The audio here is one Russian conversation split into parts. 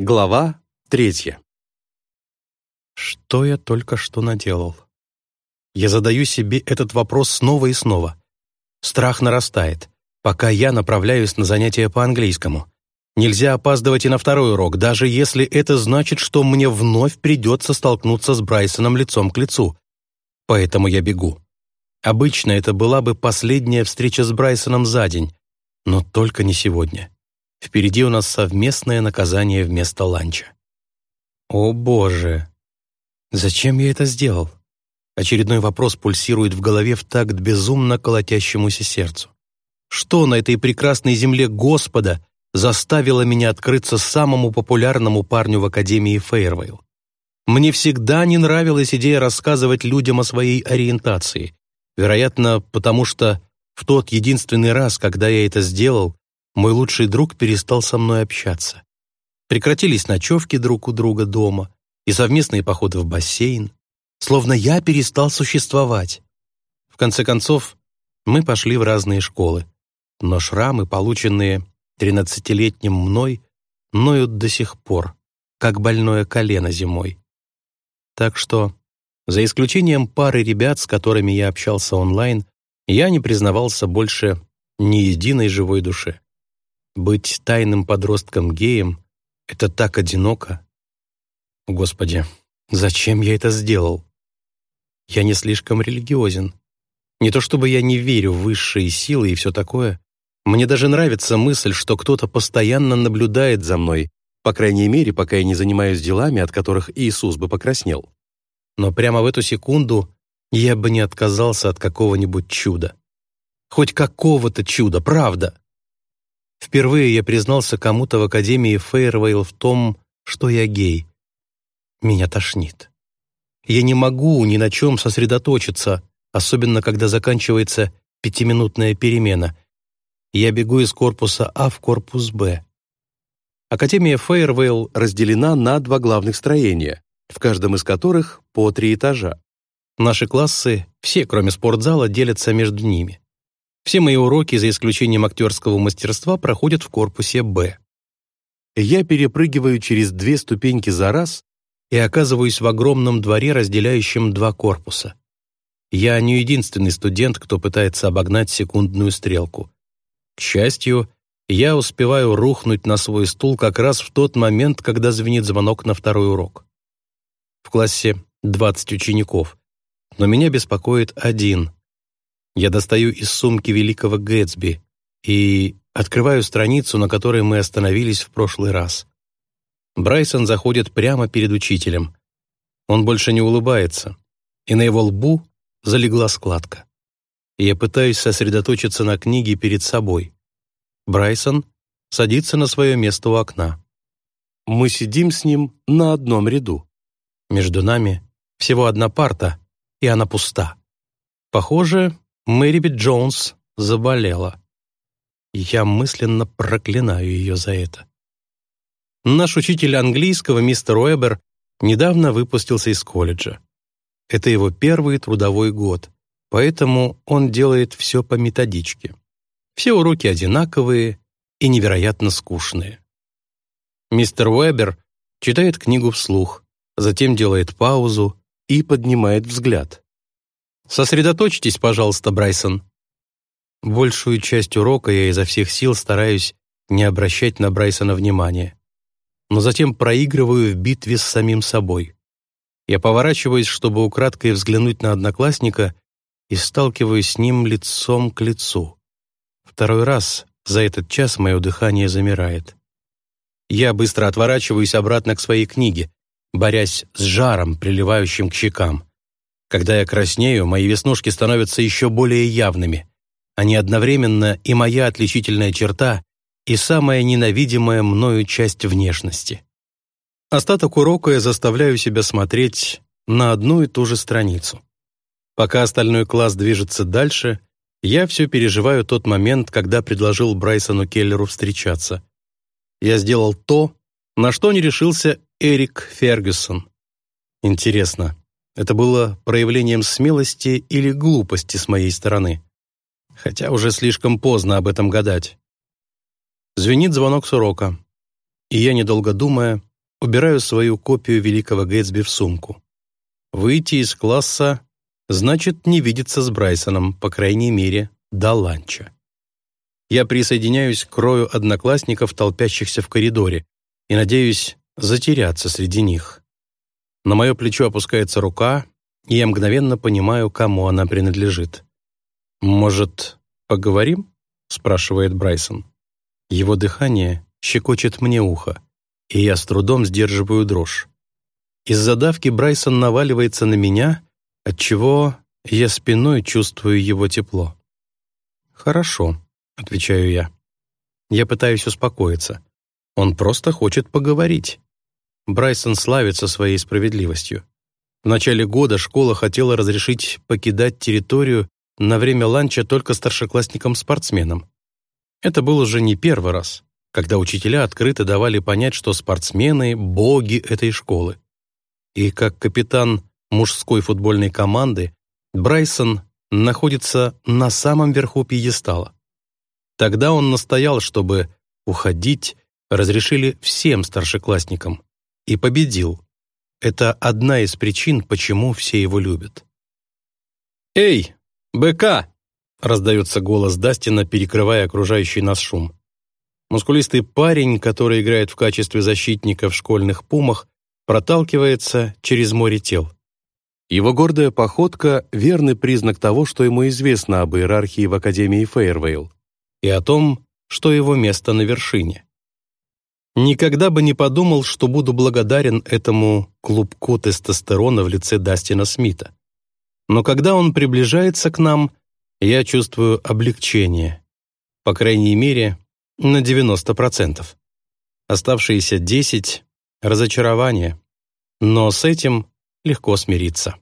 Глава третья. Что я только что наделал? Я задаю себе этот вопрос снова и снова. Страх нарастает, пока я направляюсь на занятия по английскому. Нельзя опаздывать и на второй урок, даже если это значит, что мне вновь придется столкнуться с Брайсоном лицом к лицу. Поэтому я бегу. Обычно это была бы последняя встреча с Брайсоном за день, но только не сегодня. Впереди у нас совместное наказание вместо ланча. О боже! Зачем я это сделал? Очередной вопрос пульсирует в голове в такт безумно колотящемуся сердцу. Что на этой прекрасной земле Господа заставило меня открыться самому популярному парню в Академии Фейервейл? Мне всегда не нравилась идея рассказывать людям о своей ориентации. Вероятно, потому что в тот единственный раз, когда я это сделал, мой лучший друг перестал со мной общаться. Прекратились ночевки друг у друга дома и совместные походы в бассейн, словно я перестал существовать. В конце концов, мы пошли в разные школы, но шрамы, полученные тринадцатилетним мной, ноют до сих пор, как больное колено зимой. Так что, за исключением пары ребят, с которыми я общался онлайн, я не признавался больше ни единой живой душе. Быть тайным подростком-геем — это так одиноко. Господи, зачем я это сделал? Я не слишком религиозен. Не то чтобы я не верю в высшие силы и все такое. Мне даже нравится мысль, что кто-то постоянно наблюдает за мной, по крайней мере, пока я не занимаюсь делами, от которых Иисус бы покраснел. Но прямо в эту секунду я бы не отказался от какого-нибудь чуда. Хоть какого-то чуда, правда. Впервые я признался кому-то в Академии Фейервейл в том, что я гей. Меня тошнит. Я не могу ни на чем сосредоточиться, особенно когда заканчивается пятиминутная перемена. Я бегу из корпуса А в корпус Б. Академия Фейервейл разделена на два главных строения, в каждом из которых по три этажа. Наши классы, все, кроме спортзала, делятся между ними. Все мои уроки, за исключением актерского мастерства, проходят в корпусе «Б». Я перепрыгиваю через две ступеньки за раз и оказываюсь в огромном дворе, разделяющем два корпуса. Я не единственный студент, кто пытается обогнать секундную стрелку. К счастью, я успеваю рухнуть на свой стул как раз в тот момент, когда звенит звонок на второй урок. В классе 20 учеников, но меня беспокоит один, я достаю из сумки великого Гэтсби и открываю страницу, на которой мы остановились в прошлый раз. Брайсон заходит прямо перед учителем. Он больше не улыбается, и на его лбу залегла складка. Я пытаюсь сосредоточиться на книге перед собой. Брайсон садится на свое место у окна. Мы сидим с ним на одном ряду. Между нами всего одна парта, и она пуста. Похоже, Мэрибет Джонс заболела. Я мысленно проклинаю ее за это. Наш учитель английского, мистер Уэбер, недавно выпустился из колледжа. Это его первый трудовой год, поэтому он делает все по методичке. Все уроки одинаковые и невероятно скучные. Мистер Уэбер читает книгу вслух, затем делает паузу и поднимает взгляд. Сосредоточьтесь, пожалуйста, Брайсон. Большую часть урока я изо всех сил стараюсь не обращать на Брайсона внимания, но затем проигрываю в битве с самим собой. Я поворачиваюсь, чтобы украдкой взглянуть на одноклассника и сталкиваюсь с ним лицом к лицу. Второй раз за этот час мое дыхание замирает. Я быстро отворачиваюсь обратно к своей книге, борясь с жаром, приливающим к щекам. Когда я краснею, мои веснушки становятся еще более явными. Они одновременно и моя отличительная черта, и самая ненавидимая мною часть внешности. Остаток урока я заставляю себя смотреть на одну и ту же страницу. Пока остальной класс движется дальше, я все переживаю тот момент, когда предложил Брайсону Келлеру встречаться. Я сделал то, на что не решился Эрик Фергюсон. Интересно, это было проявлением смелости или глупости с моей стороны. Хотя уже слишком поздно об этом гадать. Звенит звонок с урока. И я, недолго думая, убираю свою копию Великого Гэтсби в сумку. Выйти из класса значит не видеться с Брайсоном, по крайней мере, до ланча. Я присоединяюсь к рою одноклассников, толпящихся в коридоре, и надеюсь затеряться среди них. На мое плечо опускается рука, и я мгновенно понимаю, кому она принадлежит. «Может, поговорим?» — спрашивает Брайсон. Его дыхание щекочет мне ухо, и я с трудом сдерживаю дрожь. Из-за давки Брайсон наваливается на меня, отчего я спиной чувствую его тепло. «Хорошо», — отвечаю я. Я пытаюсь успокоиться. Он просто хочет поговорить. Брайсон славится своей справедливостью. В начале года школа хотела разрешить покидать территорию на время ланча только старшеклассникам-спортсменам. Это был уже не первый раз, когда учителя открыто давали понять, что спортсмены — боги этой школы. И как капитан мужской футбольной команды Брайсон находится на самом верху пьедестала. Тогда он настоял, чтобы уходить разрешили всем старшеклассникам, и победил. Это одна из причин, почему все его любят. «Эй, БК!» — раздается голос Дастина, перекрывая окружающий нас шум. Мускулистый парень, который играет в качестве защитника в школьных пумах, проталкивается через море тел. Его гордая походка — верный признак того, что ему известно об иерархии в Академии Фейервейл и о том, что его место на вершине. Никогда бы не подумал, что буду благодарен этому клубку тестостерона в лице Дастина Смита. Но когда он приближается к нам, я чувствую облегчение. По крайней мере, на 90%. Оставшиеся 10 — разочарование. Но с этим легко смириться.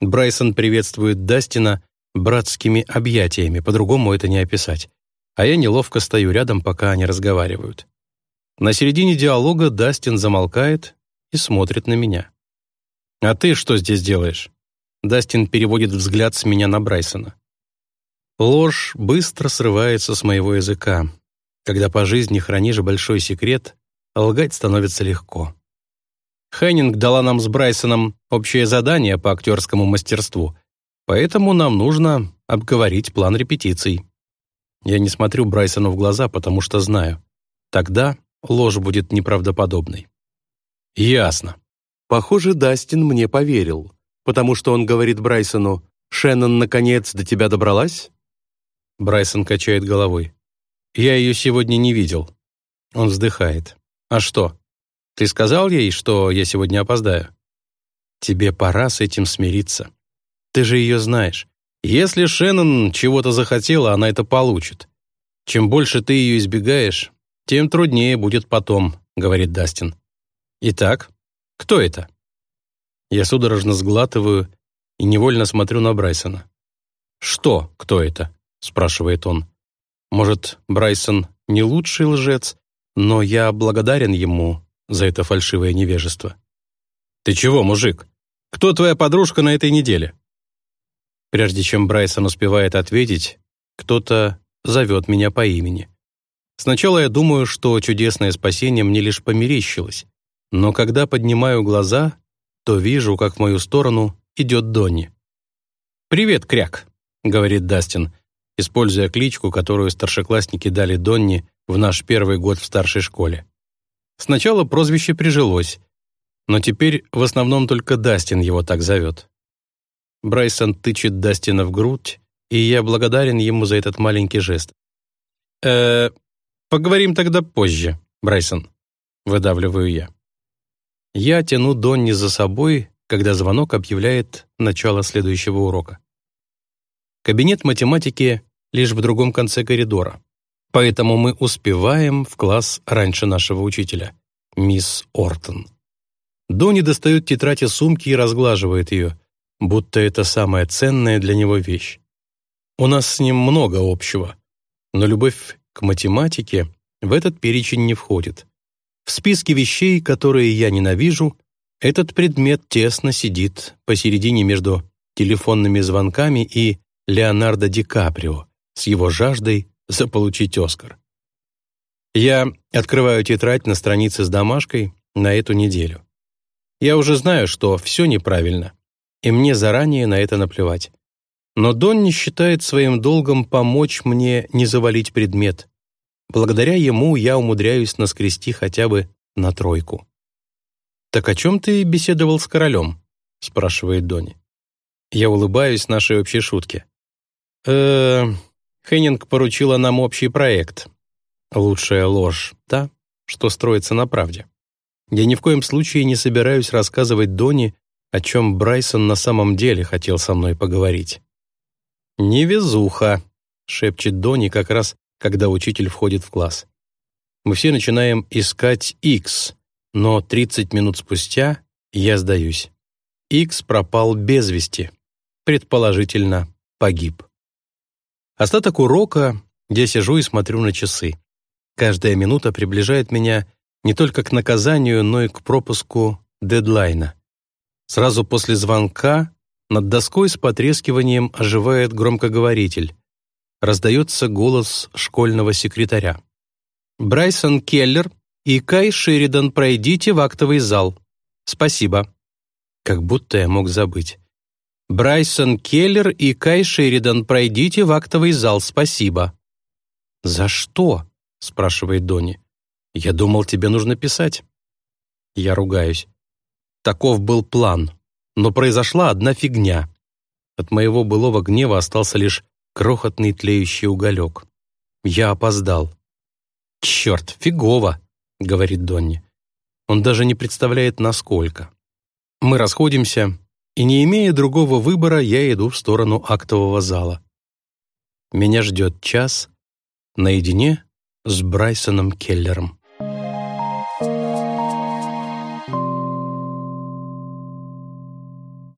Брайсон приветствует Дастина братскими объятиями, по-другому это не описать. А я неловко стою рядом, пока они разговаривают. На середине диалога Дастин замолкает и смотрит на меня. «А ты что здесь делаешь?» Дастин переводит взгляд с меня на Брайсона. Ложь быстро срывается с моего языка. Когда по жизни хранишь большой секрет, лгать становится легко. Хеннинг дала нам с Брайсоном общее задание по актерскому мастерству, поэтому нам нужно обговорить план репетиций. Я не смотрю Брайсону в глаза, потому что знаю. Тогда ложь будет неправдоподобной. Ясно. Похоже, Дастин мне поверил, потому что он говорит Брайсону, «Шеннон, наконец, до тебя добралась?» Брайсон качает головой. «Я ее сегодня не видел». Он вздыхает. «А что? Ты сказал ей, что я сегодня опоздаю?» «Тебе пора с этим смириться. Ты же ее знаешь. Если Шеннон чего-то захотела, она это получит. Чем больше ты ее избегаешь, тем труднее будет потом», — говорит Дастин. «Итак, кто это?» Я судорожно сглатываю и невольно смотрю на Брайсона. «Что, кто это?» — спрашивает он. «Может, Брайсон не лучший лжец, но я благодарен ему за это фальшивое невежество». «Ты чего, мужик? Кто твоя подружка на этой неделе?» Прежде чем Брайсон успевает ответить, кто-то зовет меня по имени. Сначала я думаю, что чудесное спасение мне лишь померещилось, но когда поднимаю глаза, то вижу, как в мою сторону идет Донни. «Привет, Кряк», — говорит Дастин, используя кличку, которую старшеклассники дали Донни в наш первый год в старшей школе. Сначала прозвище прижилось, но теперь в основном только Дастин его так зовет. Брайсон тычет Дастина в грудь, и я благодарен ему за этот маленький жест. «Э, «Поговорим тогда позже, Брайсон», — выдавливаю я. Я тяну Донни за собой, когда звонок объявляет начало следующего урока. Кабинет математики лишь в другом конце коридора, поэтому мы успеваем в класс раньше нашего учителя, мисс Ортон. Донни достает тетрадь из сумки и разглаживает ее, будто это самая ценная для него вещь. У нас с ним много общего, но любовь к математике в этот перечень не входит. В списке вещей, которые я ненавижу, этот предмет тесно сидит посередине между телефонными звонками и Леонардо Ди Каприо с его жаждой заполучить Оскар. Я открываю тетрадь на странице с домашкой, на эту неделю. Я уже знаю, что все неправильно, и мне заранее на это наплевать. Но Донни считает своим долгом помочь мне не завалить предмет. Благодаря ему я умудряюсь наскрести хотя бы на тройку. «Так о чем ты беседовал с королем?» — спрашивает Донни. Я улыбаюсь нашей общей шутке. э Хеннинг поручила нам общий проект. Лучшая ложь та, что строится на правде. Я ни в коем случае не собираюсь рассказывать Донни, о чем Брайсон на самом деле хотел со мной поговорить. «Невезуха», — шепчет Донни как раз, когда учитель входит в класс. Мы все начинаем искать X, но 30 минут спустя я сдаюсь. X пропал без вести, предположительно погиб. Остаток урока я сижу и смотрю на часы. Каждая минута приближает меня не только к наказанию, но и к пропуску дедлайна. Сразу после звонка над доской с потрескиванием оживает громкоговоритель. Раздается голос школьного секретаря. «Брайсон Келлер и Кай Шеридан, пройдите в актовый зал. Спасибо». Как будто я мог забыть. «Брайсон Келлер и Кай Шеридан, пройдите в актовый зал. Спасибо». «За что?» — спрашивает Донни. «Я думал, тебе нужно писать». Я ругаюсь. Таков был план, но произошла одна фигня. От моего былого гнева остался лишь крохотный тлеющий уголек. Я опоздал. «Черт, фигово!» — говорит Донни. Он даже не представляет, насколько. Мы расходимся, и, не имея другого выбора, я иду в сторону актового зала. Меня ждет час наедине с Брайсоном Келлером.